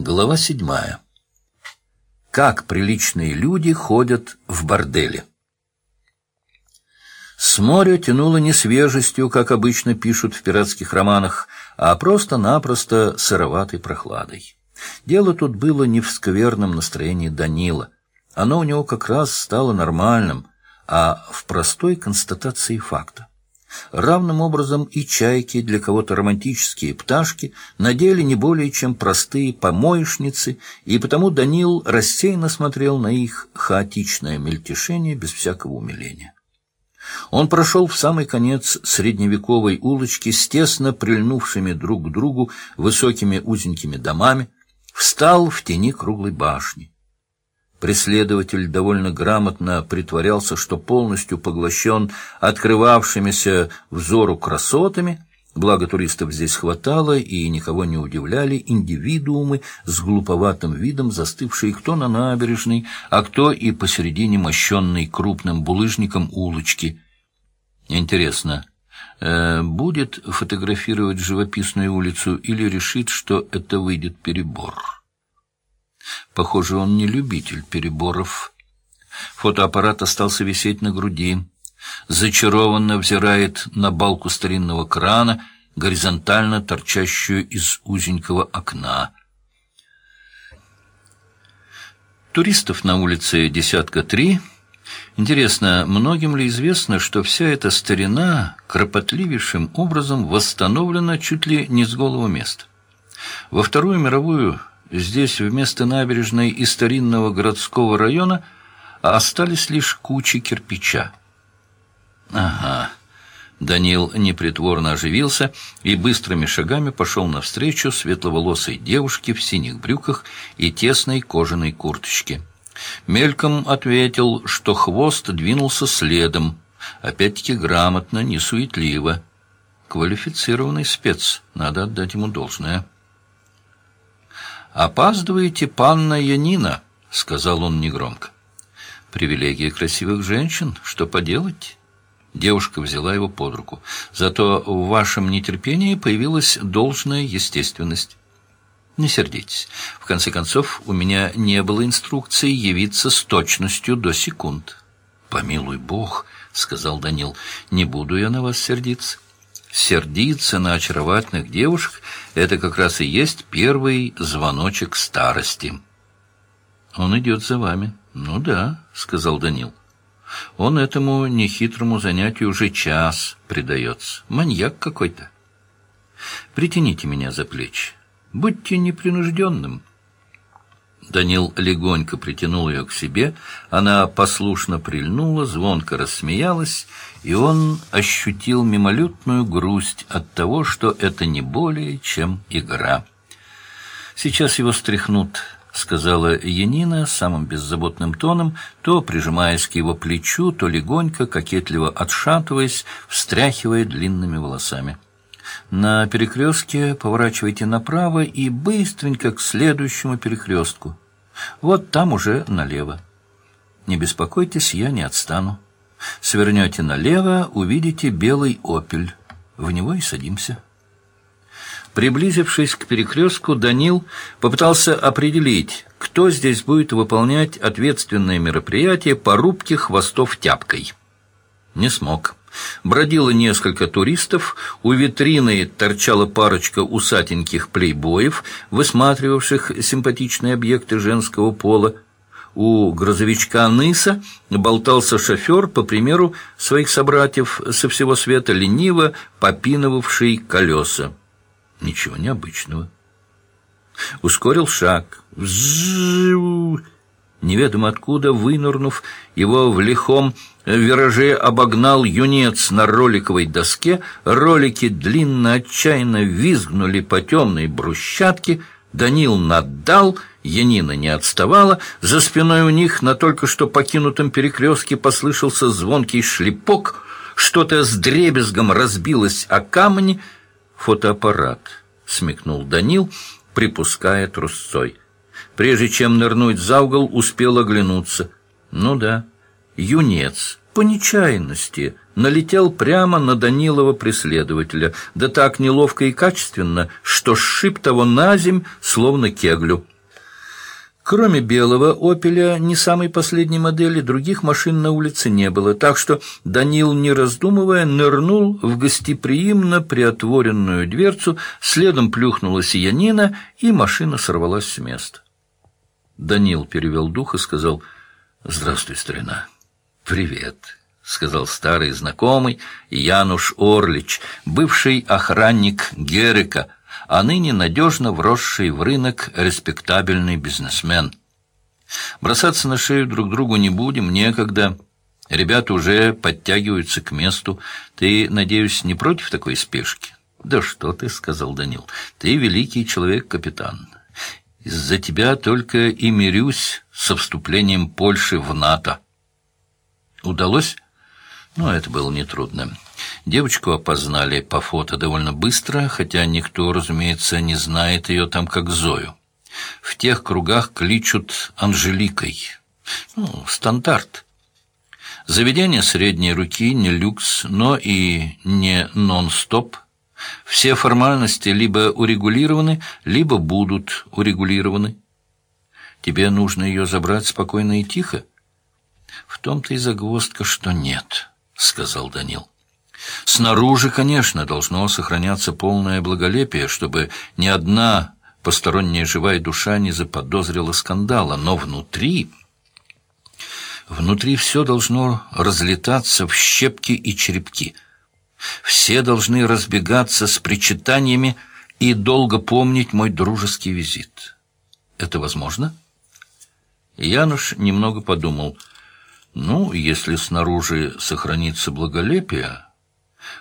Глава седьмая. Как приличные люди ходят в борделе. С моря тянуло не свежестью, как обычно пишут в пиратских романах, а просто-напросто сыроватой прохладой. Дело тут было не в скверном настроении Данила. Оно у него как раз стало нормальным, а в простой констатации факта. Равным образом и чайки, для кого-то романтические пташки, на деле не более чем простые помоечницы, и потому Данил рассеянно смотрел на их хаотичное мельтешение без всякого умиления. Он прошел в самый конец средневековой улочки с тесно прильнувшими друг к другу высокими узенькими домами, встал в тени круглой башни. Преследователь довольно грамотно притворялся, что полностью поглощен открывавшимися взору красотами, благо туристов здесь хватало и никого не удивляли индивидуумы с глуповатым видом, застывшие кто на набережной, а кто и посередине мощенной крупным булыжником улочки. Интересно, э, будет фотографировать живописную улицу или решит, что это выйдет перебор? Похоже, он не любитель переборов. Фотоаппарат остался висеть на груди. Зачарованно взирает на балку старинного крана, горизонтально торчащую из узенького окна. Туристов на улице десятка три. Интересно, многим ли известно, что вся эта старина кропотливейшим образом восстановлена чуть ли не с голого места? Во Вторую мировую Здесь вместо набережной и старинного городского района остались лишь кучи кирпича. Ага. Данил непритворно оживился и быстрыми шагами пошел навстречу светловолосой девушке в синих брюках и тесной кожаной курточке. Мельком ответил, что хвост двинулся следом, опять-таки грамотно, несуетливо. Квалифицированный спец, надо отдать ему должное. «Опаздываете, панна Янина», — сказал он негромко. «Привилегия красивых женщин. Что поделать?» Девушка взяла его под руку. «Зато в вашем нетерпении появилась должная естественность». «Не сердитесь. В конце концов, у меня не было инструкции явиться с точностью до секунд». «Помилуй Бог», — сказал Данил, — «не буду я на вас сердиться». Сердиться на очаровательных девушек — это как раз и есть первый звоночек старости. «Он идет за вами». «Ну да», — сказал Данил. «Он этому нехитрому занятию уже час предается. Маньяк какой-то. Притяните меня за плечи. Будьте непринужденным». Данил легонько притянул ее к себе, она послушно прильнула, звонко рассмеялась, и он ощутил мимолетную грусть от того, что это не более, чем игра. «Сейчас его стряхнут», — сказала Янина самым беззаботным тоном, то прижимаясь к его плечу, то легонько, кокетливо отшатываясь, встряхивая длинными волосами. На перекрестке поворачивайте направо и быстренько к следующему перекрестку. Вот там уже налево. Не беспокойтесь, я не отстану. Свернете налево, увидите белый «Опель». В него и садимся. Приблизившись к перекрестку, Данил попытался определить, кто здесь будет выполнять ответственное мероприятие по рубке хвостов тяпкой. Не смог. Бродило несколько туристов, у витрины торчала парочка усатеньких плейбоев, высматривавших симпатичные объекты женского пола. У грузовичка Ныса болтался шофер, по примеру своих собратьев со всего света, лениво попиновавший колеса. Ничего необычного. Ускорил шаг. Вжу! Неведомо откуда, вынырнув, его в лихом вираже обогнал юнец на роликовой доске, ролики длинно отчаянно визгнули по темной брусчатке, Данил наддал, Янина не отставала, за спиной у них на только что покинутом перекрестке послышался звонкий шлепок, что-то с дребезгом разбилось о камни. «Фотоаппарат», — смекнул Данил, припуская трусцой. Прежде чем нырнуть за угол, успел оглянуться. Ну да, юнец, по нечаянности, налетел прямо на Данилова преследователя, да так неловко и качественно, что сшиб того на земь, словно кеглю. Кроме белого «Опеля», не самой последней модели, других машин на улице не было, так что Данил, не раздумывая, нырнул в гостеприимно приотворенную дверцу, следом плюхнула сиянина, и машина сорвалась с места. Данил перевел дух и сказал «Здравствуй, старина». «Привет», — сказал старый знакомый Януш Орлич, бывший охранник Герика — а ныне надежно вросший в рынок респектабельный бизнесмен. Бросаться на шею друг другу не будем, некогда. Ребята уже подтягиваются к месту. Ты, надеюсь, не против такой спешки? Да что ты, — сказал Данил, — ты великий человек-капитан. Из-за тебя только и мирюсь со вступлением Польши в НАТО. Удалось? Ну, это было нетрудно. Девочку опознали по фото довольно быстро, хотя никто, разумеется, не знает ее там как Зою. В тех кругах кличут Анжеликой. Ну, стандарт. Заведение средней руки не люкс, но и не нон-стоп. Все формальности либо урегулированы, либо будут урегулированы. Тебе нужно ее забрать спокойно и тихо? В том-то и загвоздка, что нет, — сказал Данил. Снаружи, конечно, должно сохраняться полное благолепие, чтобы ни одна посторонняя живая душа не заподозрила скандала, но внутри... Внутри все должно разлетаться в щепки и черепки. Все должны разбегаться с причитаниями и долго помнить мой дружеский визит. Это возможно? Януш немного подумал. Ну, если снаружи сохранится благолепие...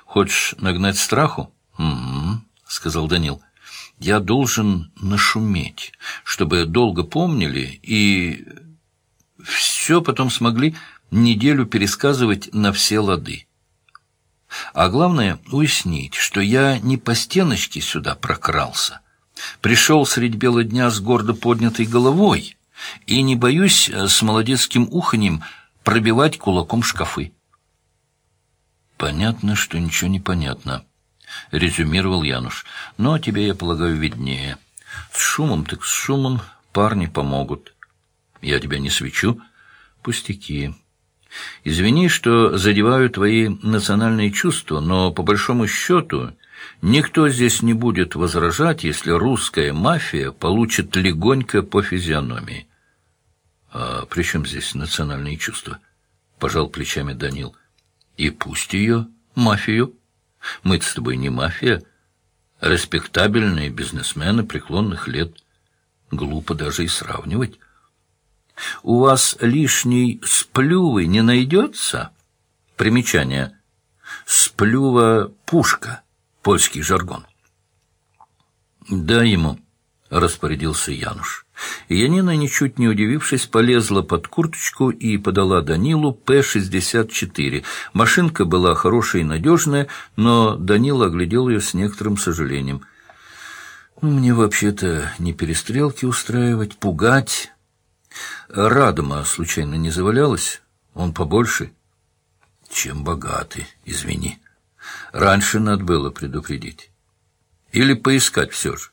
Хочешь нагнать страху? Угу, сказал Данил. Я должен нашуметь, чтобы долго помнили и все потом смогли неделю пересказывать на все лады. А главное — уяснить, что я не по стеночке сюда прокрался. Пришел средь бела дня с гордо поднятой головой и не боюсь с молодецким уханьем пробивать кулаком шкафы. «Понятно, что ничего не понятно», — резюмировал Януш. «Но тебе, я полагаю, виднее. С шумом так с шумом парни помогут. Я тебя не свечу. Пустяки. Извини, что задеваю твои национальные чувства, но, по большому счету, никто здесь не будет возражать, если русская мафия получит легонько по физиономии». «А при чем здесь национальные чувства?» — пожал плечами Данил. — и пусть ее, мафию. Мы-то с тобой не мафия, респектабельные бизнесмены преклонных лет. Глупо даже и сравнивать. У вас лишней сплювы не найдется? Примечание. Сплюва — пушка, польский жаргон. Дай ему, — распорядился Януш. Янина, ничуть не удивившись, полезла под курточку и подала Данилу П-64. Машинка была хорошая и надежная, но Данил оглядел ее с некоторым сожалением. «Ну, «Мне вообще-то не перестрелки устраивать, пугать. Радома случайно не завалялась? Он побольше?» «Чем богатый, извини. Раньше надо было предупредить. Или поискать все же.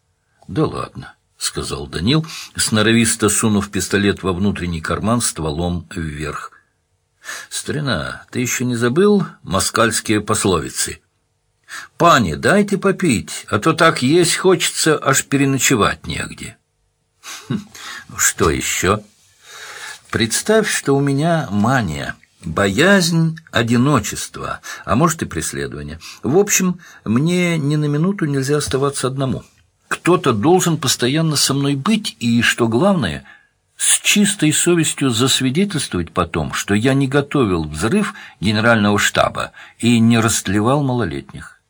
Да ладно». — сказал Данил, сноровисто сунув пистолет во внутренний карман стволом вверх. — Старина, ты еще не забыл москальские пословицы? — Пани, дайте попить, а то так есть хочется, аж переночевать негде. Хм, — Что еще? — Представь, что у меня мания — Боязнь одиночества, а может и преследование. В общем, мне ни на минуту нельзя оставаться одному. Кто-то должен постоянно со мной быть, и, что главное, с чистой совестью засвидетельствовать потом, что я не готовил взрыв генерального штаба и не растлевал малолетних.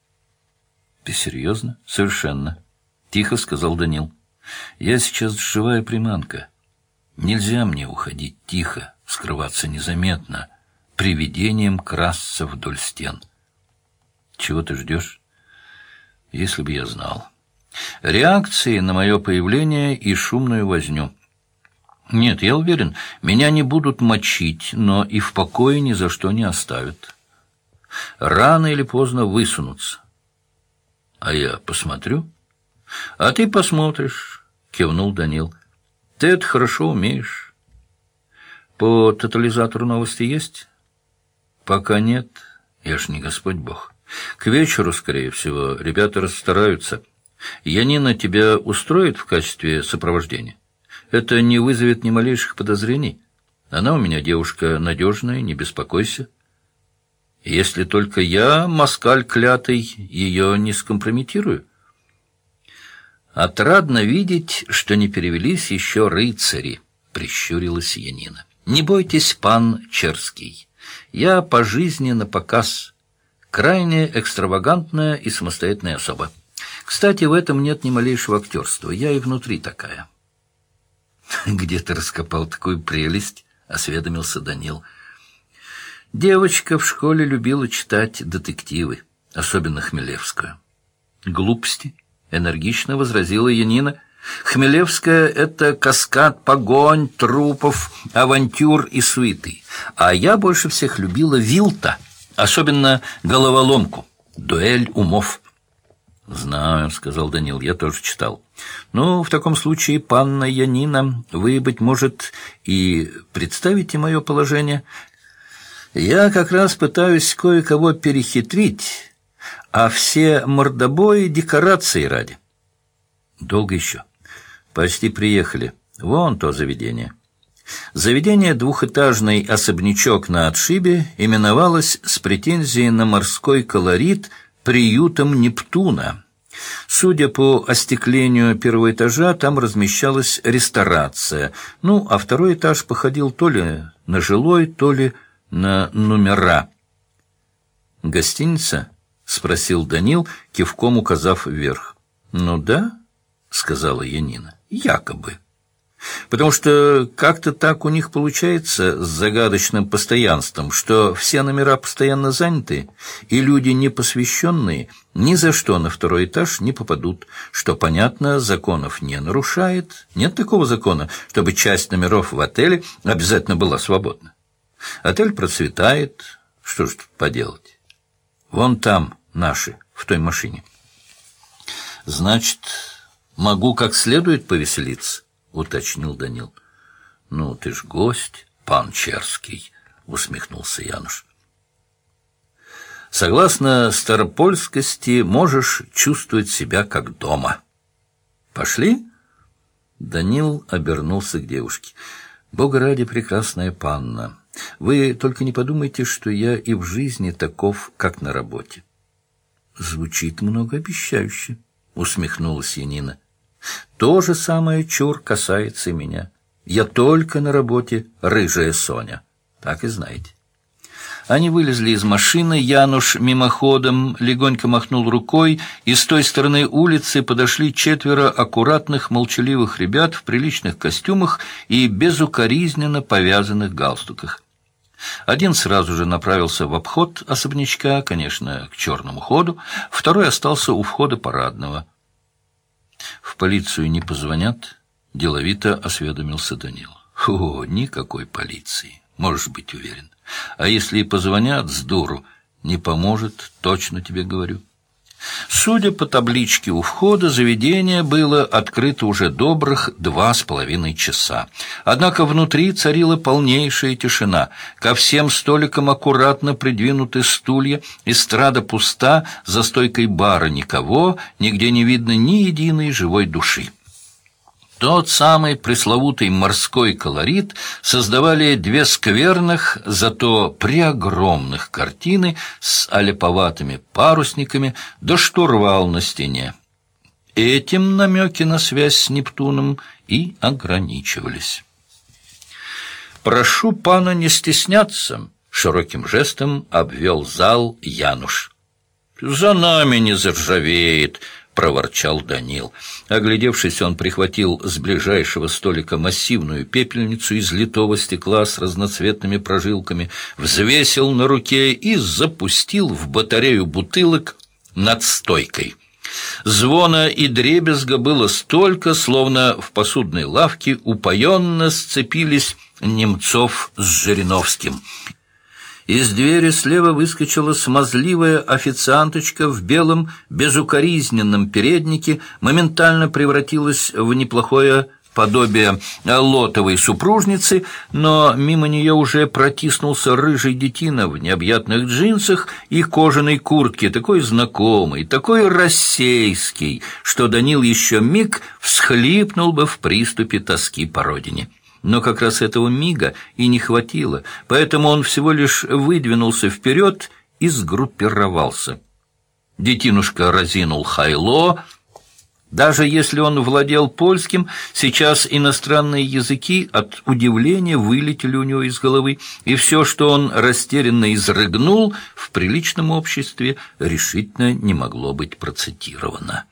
— Ты серьезно? — Совершенно. — тихо сказал Данил. — Я сейчас живая приманка. Нельзя мне уходить тихо, скрываться незаметно, привидением красться вдоль стен. — Чего ты ждешь? — Если бы я знал. — реакции на мое появление и шумную возню. Нет, я уверен, меня не будут мочить, но и в покое ни за что не оставят. рано или поздно высунутся. А я посмотрю. А ты посмотришь, кивнул Данил. Ты это хорошо умеешь. По тотализатору новости есть? Пока нет. Я ж не Господь Бог. К вечеру, скорее всего, ребята расстараются. Янина тебя устроит в качестве сопровождения? Это не вызовет ни малейших подозрений? Она у меня девушка надежная, не беспокойся. Если только я, москаль клятый, ее не скомпрометирую. Отрадно видеть, что не перевелись еще рыцари, прищурилась Янина. Не бойтесь, пан Черский. Я по жизни на показ. Крайне экстравагантная и самостоятельная особа. Кстати, в этом нет ни малейшего актерства. Я и внутри такая. Где ты раскопал такую прелесть? — осведомился Данил. Девочка в школе любила читать детективы, особенно Хмелевскую. «Глупости», — энергично возразила Янина. «Хмелевская — это каскад погонь, трупов, авантюр и суеты. А я больше всех любила Вилта, особенно головоломку, дуэль умов». «Знаю», — сказал Данил, — «я тоже читал». «Ну, в таком случае, панна Янина, вы, быть может, и представите мое положение. Я как раз пытаюсь кое-кого перехитрить, а все мордобои декорации ради». «Долго еще?» «Почти приехали. Вон то заведение». Заведение «Двухэтажный особнячок на отшибе» именовалось с претензией на морской колорит – приютом Нептуна. Судя по остеклению первого этажа, там размещалась ресторация, ну, а второй этаж походил то ли на жилой, то ли на номера. «Гостиница?» — спросил Данил, кивком указав вверх. «Ну да», — сказала Янина, — «якобы». Потому что как-то так у них получается с загадочным постоянством, что все номера постоянно заняты, и люди непосвященные ни за что на второй этаж не попадут, что, понятно, законов не нарушает. Нет такого закона, чтобы часть номеров в отеле обязательно была свободна. Отель процветает, что ж тут поделать? Вон там наши, в той машине. Значит, могу как следует повеселиться уточнил Данил. Ну, ты ж гость, пан Черский, усмехнулся Януш. Согласно старопольскости, можешь чувствовать себя как дома. Пошли? Данил обернулся к девушке. Бога ради, прекрасная панна, вы только не подумайте, что я и в жизни таков, как на работе. Звучит многообещающе, усмехнулась Янина. То же самое чур касается и меня. Я только на работе рыжая Соня. Так и знаете. Они вылезли из машины, Януш мимоходом легонько махнул рукой, и с той стороны улицы подошли четверо аккуратных, молчаливых ребят в приличных костюмах и безукоризненно повязанных галстуках. Один сразу же направился в обход особнячка, конечно, к черному ходу, второй остался у входа парадного. В полицию не позвонят? Деловито осведомился Данил. О, никакой полиции, можешь быть уверен. А если и позвонят с дуру, не поможет, точно тебе говорю. Судя по табличке у входа, заведение было открыто уже добрых два с половиной часа. Однако внутри царила полнейшая тишина. Ко всем столикам аккуратно придвинуты стулья, эстрада пуста, за стойкой бара никого, нигде не видно ни единой живой души. Тот самый пресловутый морской колорит создавали две скверных, зато преогромных картины с аляповатыми парусниками да штурвал на стене. Этим намеки на связь с Нептуном и ограничивались. «Прошу пана не стесняться», — широким жестом обвел зал Януш. «За нами не заржавеет», — проворчал Данил. Оглядевшись, он прихватил с ближайшего столика массивную пепельницу из литого стекла с разноцветными прожилками, взвесил на руке и запустил в батарею бутылок над стойкой. Звона и дребезга было столько, словно в посудной лавке упоенно сцепились Немцов с Жириновским. Из двери слева выскочила смазливая официанточка в белом безукоризненном переднике, моментально превратилась в неплохое подобие лотовой супружницы, но мимо нее уже протиснулся рыжий детина в необъятных джинсах и кожаной куртке, такой знакомый, такой рассейский, что Данил еще миг всхлипнул бы в приступе тоски по родине. Но как раз этого мига и не хватило, поэтому он всего лишь выдвинулся вперед и сгруппировался. Детинушка разинул хайло, даже если он владел польским, сейчас иностранные языки от удивления вылетели у него из головы, и все, что он растерянно изрыгнул, в приличном обществе решительно не могло быть процитировано.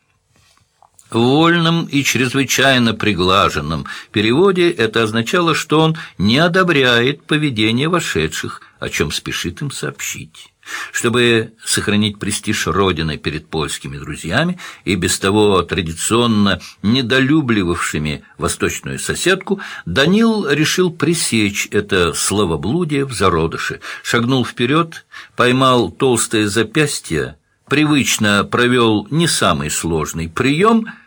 В вольном и чрезвычайно приглаженном переводе это означало, что он не одобряет поведение вошедших, о чем спешит им сообщить. Чтобы сохранить престиж Родины перед польскими друзьями и без того традиционно недолюбливавшими восточную соседку, Данил решил пресечь это словоблудие в зародыше, шагнул вперед, поймал толстое запястье, привычно провел не самый сложный прием —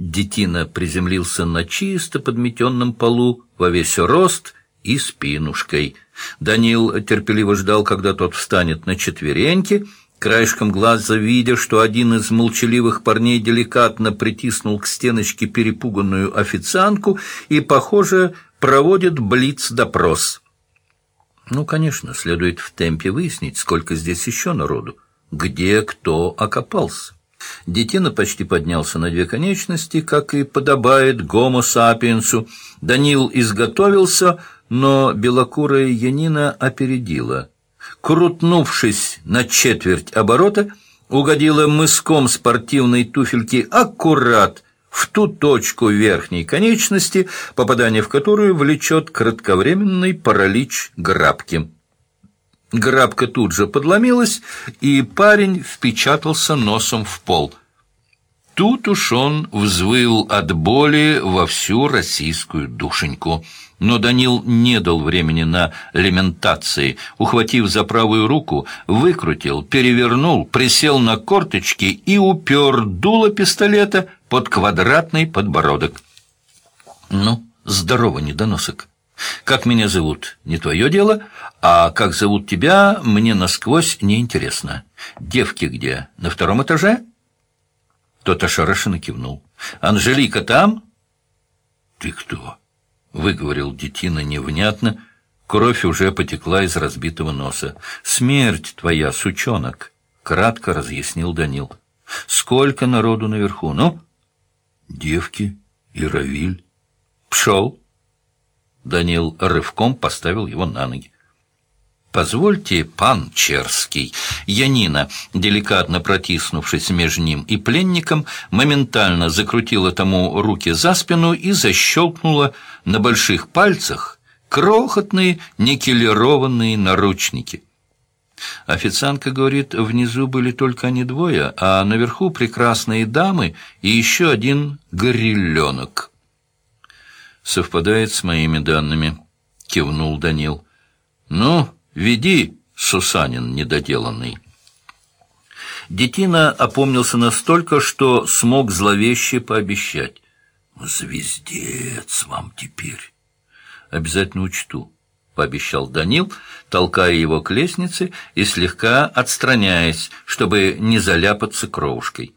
Детина приземлился на чисто подметенном полу во весь рост и спинушкой — Данил терпеливо ждал, когда тот встанет на четвереньки, краешком глаза видя, что один из молчаливых парней деликатно притиснул к стеночке перепуганную официантку и, похоже, проводит блиц-допрос. Ну, конечно, следует в темпе выяснить, сколько здесь еще народу, где кто окопался. Детина почти поднялся на две конечности, как и подобает гомо-сапиенсу. Данил изготовился — но белокурая Янина опередила. Крутнувшись на четверть оборота, угодила мыском спортивной туфельки аккурат в ту точку верхней конечности, попадание в которую влечет кратковременный паралич грабки. Грабка тут же подломилась, и парень впечатался носом в пол. Тут уж он взвыл от боли во всю российскую душеньку. Но Данил не дал времени на лементации. Ухватив за правую руку, выкрутил, перевернул, присел на корточки и упер дуло пистолета под квадратный подбородок. «Ну, здорово, недоносок. Как меня зовут, не твое дело, а как зовут тебя, мне насквозь неинтересно. Девки где, на втором этаже?» Тот ошарашенно кивнул. «Анжелика там?» «Ты кто?» — выговорил детина невнятно. Кровь уже потекла из разбитого носа. «Смерть твоя, сучонок!» — кратко разъяснил Данил. «Сколько народу наверху? Ну?» «Девки и Равиль». «Пшел!» Данил рывком поставил его на ноги. «Позвольте, пан Черский». Янина, деликатно протиснувшись между ним и пленником, моментально закрутила тому руки за спину и защелкнула на больших пальцах крохотные никелированные наручники. Официантка говорит, внизу были только они двое, а наверху прекрасные дамы и еще один горилленок. «Совпадает с моими данными», — кивнул Данил. «Ну...» Веди, Сусанин недоделанный. Детина опомнился настолько, что смог зловеще пообещать. «Звездец вам теперь!» «Обязательно учту», — пообещал Данил, толкая его к лестнице и слегка отстраняясь, чтобы не заляпаться кровушкой.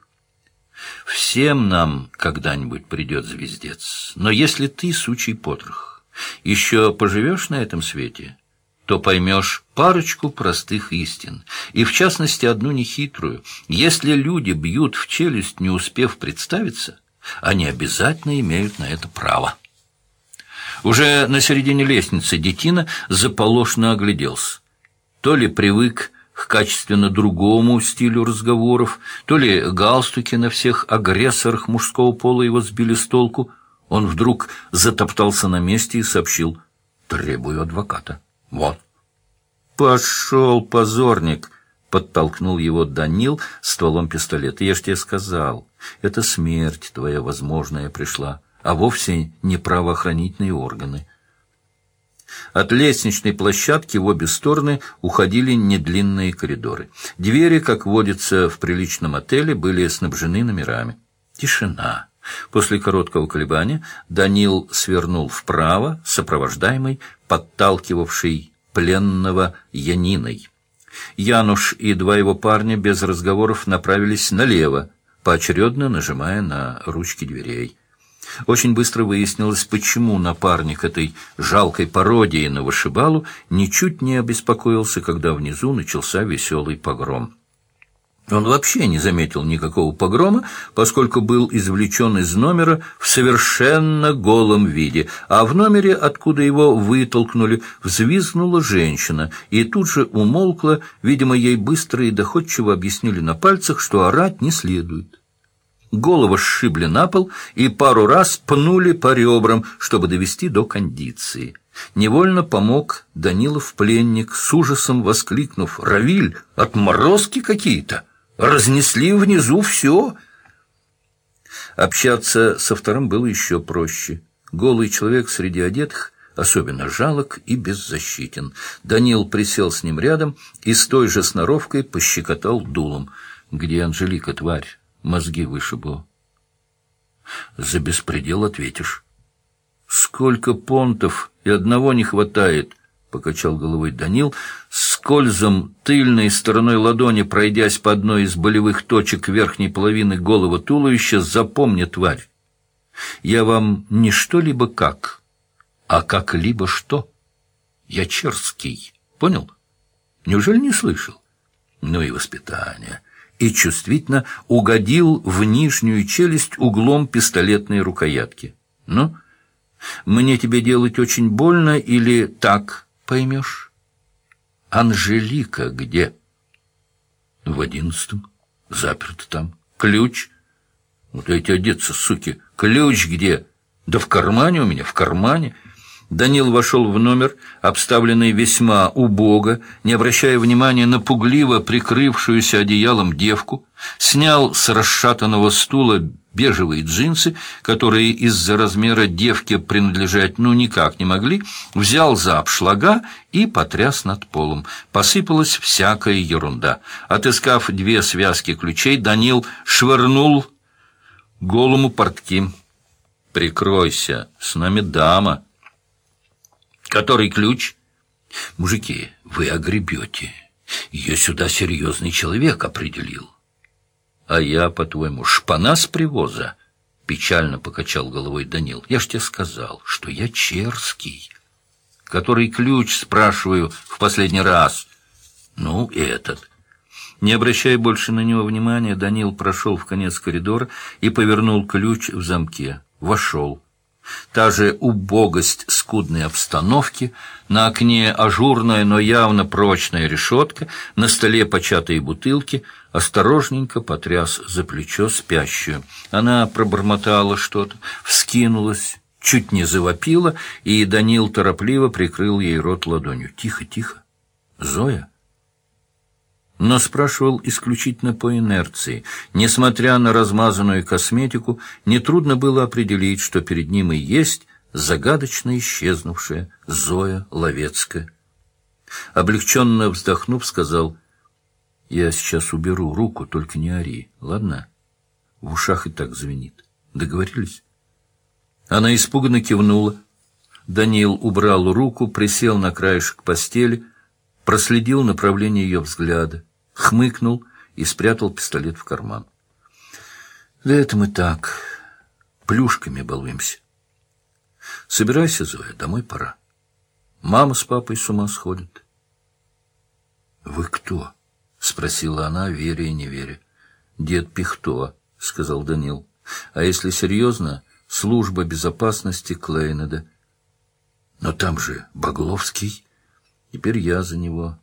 «Всем нам когда-нибудь придет звездец, но если ты, сучий потрох, еще поживешь на этом свете...» то поймешь парочку простых истин, и в частности одну нехитрую. Если люди бьют в челюсть, не успев представиться, они обязательно имеют на это право. Уже на середине лестницы детина заполошно огляделся. То ли привык к качественно другому стилю разговоров, то ли галстуки на всех агрессорах мужского пола его сбили с толку. Он вдруг затоптался на месте и сообщил «Требую адвоката». Вот. Пошел, позорник! Подтолкнул его Данил стволом пистолета. Я ж тебе сказал, это смерть твоя возможная пришла, а вовсе не правоохранительные органы. От лестничной площадки в обе стороны уходили недлинные коридоры. Двери, как водится в приличном отеле, были снабжены номерами. Тишина. После короткого колебания Данил свернул вправо, сопровождаемый, подталкивавший пленного Яниной. Януш и два его парня без разговоров направились налево, поочередно нажимая на ручки дверей. Очень быстро выяснилось, почему напарник этой жалкой пародии на вышибалу ничуть не обеспокоился, когда внизу начался веселый погром. Он вообще не заметил никакого погрома, поскольку был извлечен из номера в совершенно голом виде, а в номере, откуда его вытолкнули, взвизгнула женщина и тут же умолкла, видимо, ей быстро и доходчиво объяснили на пальцах, что орать не следует. Голову сшибли на пол и пару раз пнули по ребрам, чтобы довести до кондиции. Невольно помог Данилов пленник, с ужасом воскликнув «Равиль, отморозки какие-то! Разнесли внизу все!» Общаться со вторым было еще проще. Голый человек среди одетых особенно жалок и беззащитен. Данил присел с ним рядом и с той же сноровкой пощекотал дулом. «Где Анжелика, тварь?» Мозги вышибло. За беспредел ответишь. Сколько понтов и одного не хватает, покачал головой Данил, скользом тыльной стороной ладони, пройдясь по одной из болевых точек верхней половины голого туловища, запомни, тварь. Я вам не что-либо как, а как-либо что. Я черский, понял? Неужели не слышал? Ну и воспитание и чувствительно угодил в нижнюю челюсть углом пистолетной рукоятки. «Ну, мне тебе делать очень больно или так поймешь?» «Анжелика где?» «В одиннадцатом. Заперта там. Ключ?» «Вот эти одеться, суки. Ключ где?» «Да в кармане у меня, в кармане». Данил вошел в номер, обставленный весьма убого, не обращая внимания на пугливо прикрывшуюся одеялом девку, снял с расшатанного стула бежевые джинсы, которые из-за размера девки принадлежать ну никак не могли, взял за обшлага и потряс над полом. Посыпалась всякая ерунда. Отыскав две связки ключей, Данил швырнул голому портки. «Прикройся, с нами дама». Который ключ? Мужики, вы огребете. Ее сюда серьезный человек определил. А я, по-твоему, шпана с привоза? Печально покачал головой Данил. Я ж тебе сказал, что я черский. Который ключ, спрашиваю, в последний раз? Ну, этот. Не обращая больше на него внимания, Данил прошел в конец коридора и повернул ключ в замке. Вошел. Та же убогость скудной обстановки, на окне ажурная, но явно прочная решетка, на столе початые бутылки, осторожненько потряс за плечо спящую. Она пробормотала что-то, вскинулась, чуть не завопила, и Данил торопливо прикрыл ей рот ладонью. «Тихо, тихо! Зоя!» Но спрашивал исключительно по инерции. Несмотря на размазанную косметику, нетрудно было определить, что перед ним и есть загадочно исчезнувшая Зоя Ловецкая. Облегченно вздохнув, сказал, «Я сейчас уберу руку, только не ори, ладно?» В ушах и так звенит. Договорились? Она испуганно кивнула. Даниил убрал руку, присел на краешек постели, проследил направление ее взгляда, хмыкнул и спрятал пистолет в карман. Да это мы так, плюшками балуемся. Собирайся, Зоя, домой пора. Мама с папой с ума сходят. — Вы кто? — спросила она, веря и не веря. — Дед Пихто, — сказал Данил. — А если серьезно, служба безопасности Клейнеда. Но там же Багловский. Теперь я за него.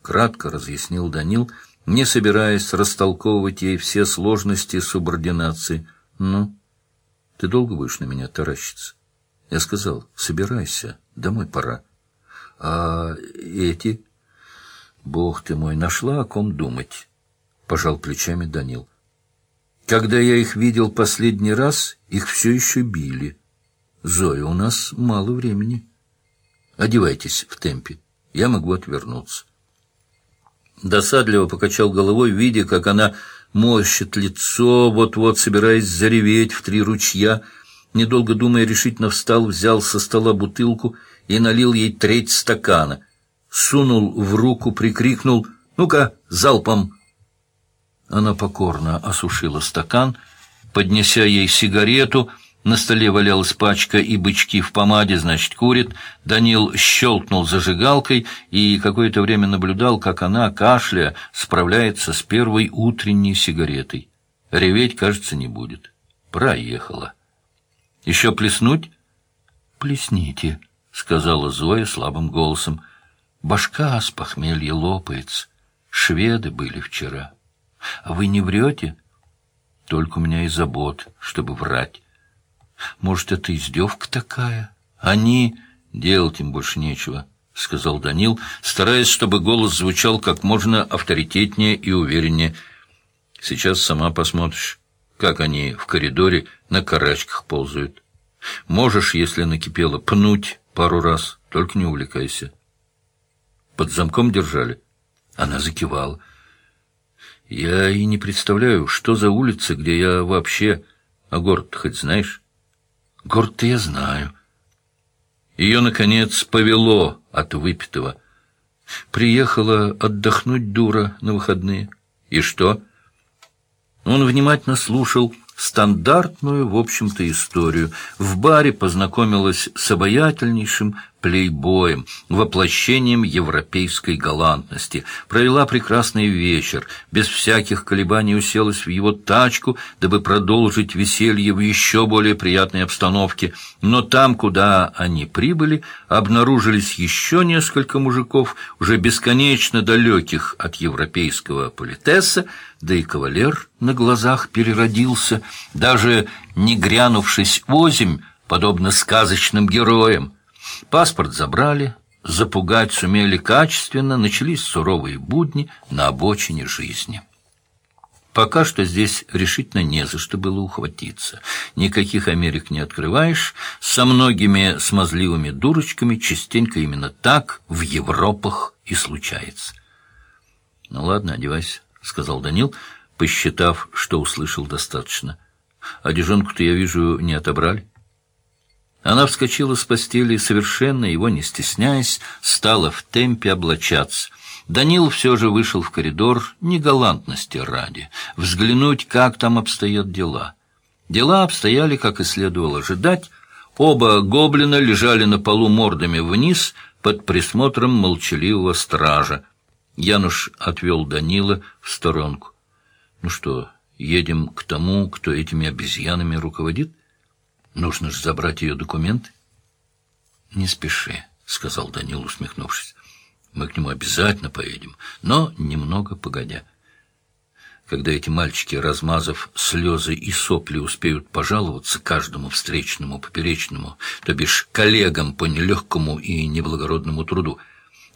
Кратко разъяснил Данил, не собираясь растолковывать ей все сложности субординации. Ну, ты долго будешь на меня таращиться? Я сказал, собирайся, домой пора. А эти... Бог ты мой, нашла о ком думать, пожал плечами Данил. Когда я их видел последний раз, их все еще били. Зоя, у нас мало времени. Одевайтесь в темпе. Я могу отвернуться. Досадливо покачал головой, видя, как она морщит лицо, вот-вот собираясь зареветь в три ручья. Недолго думая, решительно встал, взял со стола бутылку и налил ей треть стакана. Сунул в руку, прикрикнул «Ну-ка, залпом!» Она покорно осушила стакан, поднеся ей сигарету — на столе валялась пачка и бычки в помаде, значит, курит. Данил щелкнул зажигалкой и какое-то время наблюдал, как она, кашля, справляется с первой утренней сигаретой. Реветь, кажется, не будет. Проехала. «Еще плеснуть?» «Плесните», — сказала Зоя слабым голосом. «Башка с похмелья лопается. Шведы были вчера. А вы не врете?» «Только у меня и забот, чтобы врать». Может, это издевка такая? Они... Делать им больше нечего, — сказал Данил, стараясь, чтобы голос звучал как можно авторитетнее и увереннее. Сейчас сама посмотришь, как они в коридоре на карачках ползают. Можешь, если накипело, пнуть пару раз, только не увлекайся. Под замком держали. Она закивала. Я и не представляю, что за улица, где я вообще... А город хоть знаешь? Город-то я знаю. Ее, наконец, повело от выпитого. Приехала отдохнуть дура на выходные. И что? Он внимательно слушал стандартную, в общем-то, историю. В баре познакомилась с обаятельнейшим плейбоем, воплощением европейской галантности. Провела прекрасный вечер, без всяких колебаний уселась в его тачку, дабы продолжить веселье в еще более приятной обстановке. Но там, куда они прибыли, обнаружились еще несколько мужиков, уже бесконечно далеких от европейского политеса, да и кавалер на глазах переродился, даже не грянувшись озимь, подобно сказочным героям. Паспорт забрали, запугать сумели качественно, начались суровые будни на обочине жизни. Пока что здесь решительно не за что было ухватиться. Никаких Америк не открываешь. Со многими смазливыми дурочками частенько именно так в Европах и случается. — Ну ладно, одевайся, — сказал Данил, посчитав, что услышал достаточно. — Одежонку-то, я вижу, не отобрали. Она вскочила с постели совершенно его не стесняясь, стала в темпе облачаться. Данил все же вышел в коридор не галантности ради, взглянуть, как там обстоят дела. Дела обстояли, как и следовало ожидать. Оба гоблина лежали на полу мордами вниз под присмотром молчаливого стража. Януш отвел Данила в сторонку. — Ну что, едем к тому, кто этими обезьянами руководит? Нужно же забрать ее документы. — Не спеши, — сказал Данил, усмехнувшись. — Мы к нему обязательно поедем, но немного погодя. Когда эти мальчики, размазав слезы и сопли, успеют пожаловаться каждому встречному поперечному, то бишь коллегам по нелегкому и неблагородному труду,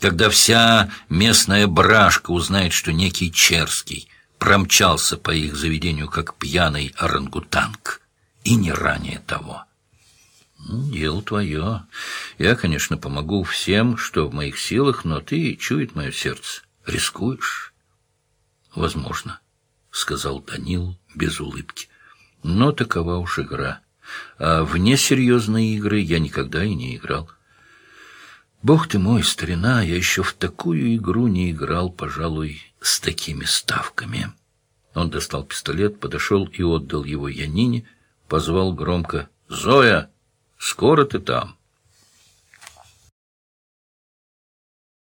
когда вся местная брашка узнает, что некий Черский промчался по их заведению как пьяный орангутанг — и не ранее того. Ну, дело твое. Я, конечно, помогу всем, что в моих силах, но ты, чует мое сердце, рискуешь. Возможно, — сказал Данил без улыбки. Но такова уж игра. А вне серьезной игры я никогда и не играл. Бог ты мой, старина, я еще в такую игру не играл, пожалуй, с такими ставками. Он достал пистолет, подошел и отдал его Янине, позвал громко «Зоя, скоро ты там?»